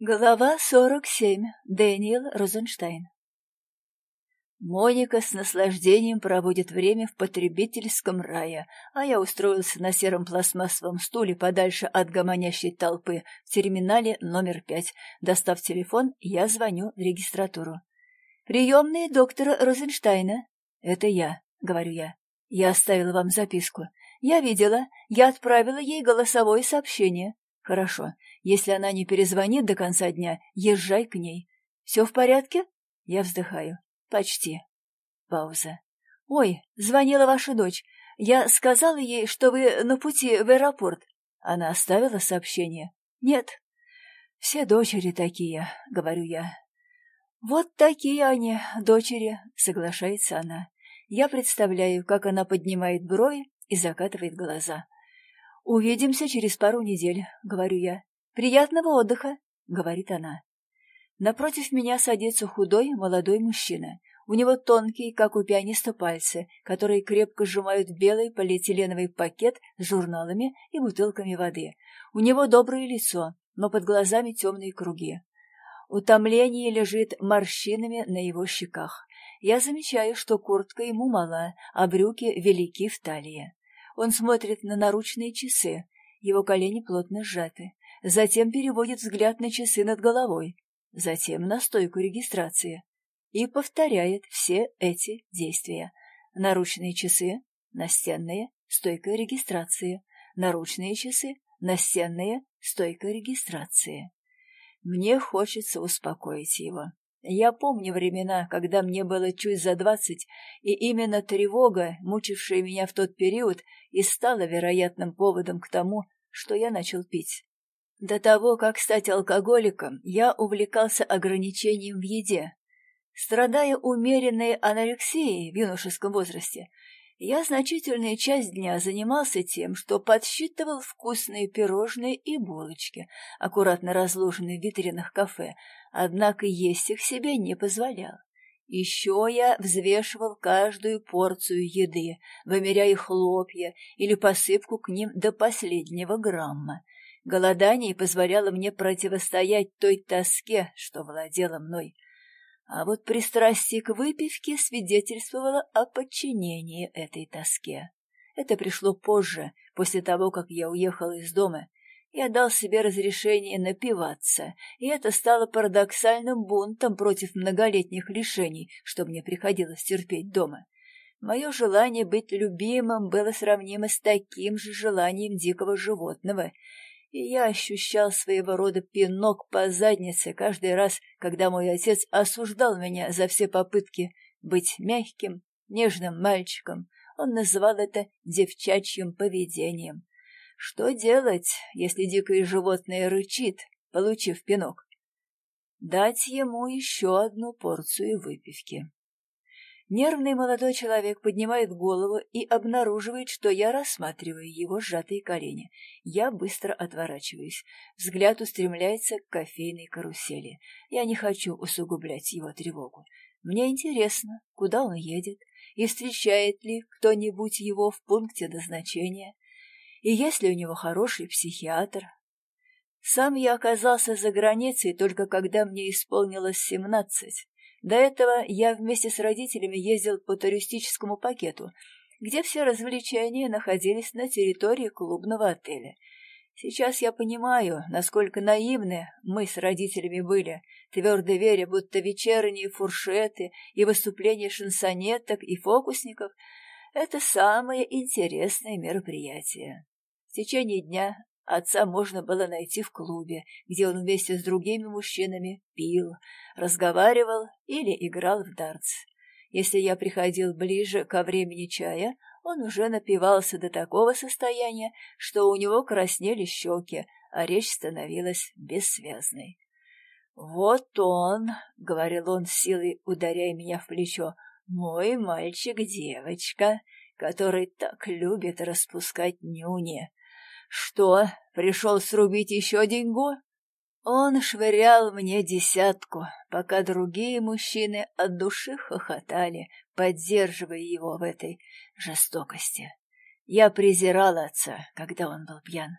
Глава сорок семь. Дэниел Розенштайн. Моника с наслаждением проводит время в потребительском рае, а я устроился на сером пластмассовом стуле подальше от гомонящей толпы в терминале номер пять. Достав телефон, я звоню в регистратуру. «Приемные доктора Розенштайна». «Это я», — говорю я. «Я оставила вам записку. Я видела. Я отправила ей голосовое сообщение. Хорошо. Если она не перезвонит до конца дня, езжай к ней. Все в порядке? Я вздыхаю. Почти. Пауза. Ой, звонила ваша дочь. Я сказала ей, что вы на пути в аэропорт. Она оставила сообщение? Нет. Все дочери такие, говорю я. Вот такие они, дочери, соглашается она. Я представляю, как она поднимает брови и закатывает глаза. «Увидимся через пару недель», — говорю я. «Приятного отдыха», — говорит она. Напротив меня садится худой молодой мужчина. У него тонкие, как у пианиста, пальцы, которые крепко сжимают белый полиэтиленовый пакет с журналами и бутылками воды. У него доброе лицо, но под глазами темные круги. Утомление лежит морщинами на его щеках. Я замечаю, что куртка ему мала, а брюки велики в талии. Он смотрит на наручные часы, его колени плотно сжаты. Затем переводит взгляд на часы над головой, затем на стойку регистрации и повторяет все эти действия. Наручные часы, настенные, стойка регистрации, наручные часы, настенные, стойка регистрации. Мне хочется успокоить его. Я помню времена, когда мне было чуть за двадцать, и именно тревога, мучившая меня в тот период, и стала вероятным поводом к тому, что я начал пить. До того, как стать алкоголиком, я увлекался ограничением в еде. Страдая умеренной анорексией в юношеском возрасте, я значительную часть дня занимался тем, что подсчитывал вкусные пирожные и булочки, аккуратно разложенные в витринах кафе, однако есть их себе не позволял. Еще я взвешивал каждую порцию еды, вымеряя хлопья или посыпку к ним до последнего грамма. Голодание позволяло мне противостоять той тоске, что владела мной. А вот пристрастие к выпивке свидетельствовало о подчинении этой тоске. Это пришло позже, после того, как я уехал из дома. Я дал себе разрешение напиваться, и это стало парадоксальным бунтом против многолетних лишений, что мне приходилось терпеть дома. Мое желание быть любимым было сравнимо с таким же желанием дикого животного — и я ощущал своего рода пинок по заднице каждый раз, когда мой отец осуждал меня за все попытки быть мягким, нежным мальчиком. Он называл это девчачьим поведением. Что делать, если дикое животное рычит, получив пинок? Дать ему еще одну порцию выпивки. Нервный молодой человек поднимает голову и обнаруживает, что я рассматриваю его сжатые колени. Я быстро отворачиваюсь. Взгляд устремляется к кофейной карусели. Я не хочу усугублять его тревогу. Мне интересно, куда он едет, и встречает ли кто-нибудь его в пункте назначения, и есть ли у него хороший психиатр. Сам я оказался за границей только когда мне исполнилось семнадцать. До этого я вместе с родителями ездил по туристическому пакету, где все развлечения находились на территории клубного отеля. Сейчас я понимаю, насколько наивны мы с родителями были, твердо веря, будто вечерние фуршеты и выступления шансонеток и фокусников — это самое интересное мероприятие. В течение дня Отца можно было найти в клубе, где он вместе с другими мужчинами пил, разговаривал или играл в дартс. Если я приходил ближе ко времени чая, он уже напивался до такого состояния, что у него краснели щеки, а речь становилась бессвязной. «Вот он», — говорил он силой, ударяя меня в плечо, — «мой мальчик-девочка, который так любит распускать нюни. Что, пришел срубить еще деньгу? Он швырял мне десятку, пока другие мужчины от души хохотали, поддерживая его в этой жестокости. Я презирал отца, когда он был пьян.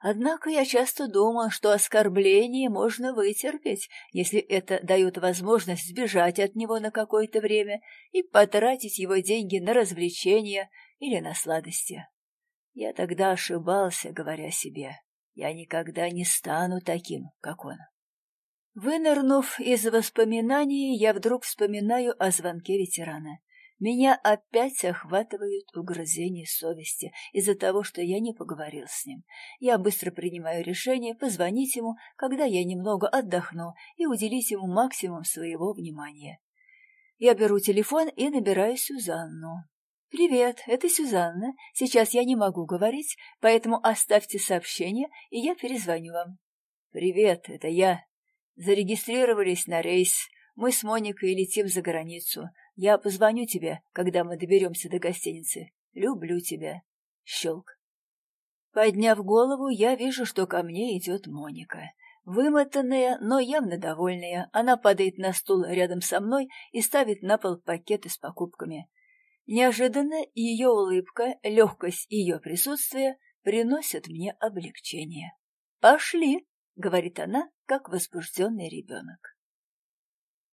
Однако я часто думал, что оскорбление можно вытерпеть, если это дает возможность сбежать от него на какое-то время и потратить его деньги на развлечения или на сладости. Я тогда ошибался, говоря себе, я никогда не стану таким, как он. Вынырнув из воспоминаний, я вдруг вспоминаю о звонке ветерана. Меня опять охватывают угрызения совести из-за того, что я не поговорил с ним. Я быстро принимаю решение позвонить ему, когда я немного отдохну, и уделить ему максимум своего внимания. Я беру телефон и набираю Сюзанну. «Привет, это Сюзанна. Сейчас я не могу говорить, поэтому оставьте сообщение, и я перезвоню вам». «Привет, это я. Зарегистрировались на рейс. Мы с Моникой летим за границу. Я позвоню тебе, когда мы доберемся до гостиницы. Люблю тебя. Щелк. Подняв голову, я вижу, что ко мне идет Моника. Вымотанная, но явно довольная, она падает на стул рядом со мной и ставит на пол пакеты с покупками. Неожиданно ее улыбка, легкость ее присутствия приносят мне облегчение. «Пошли!» — говорит она, как возбужденный ребенок.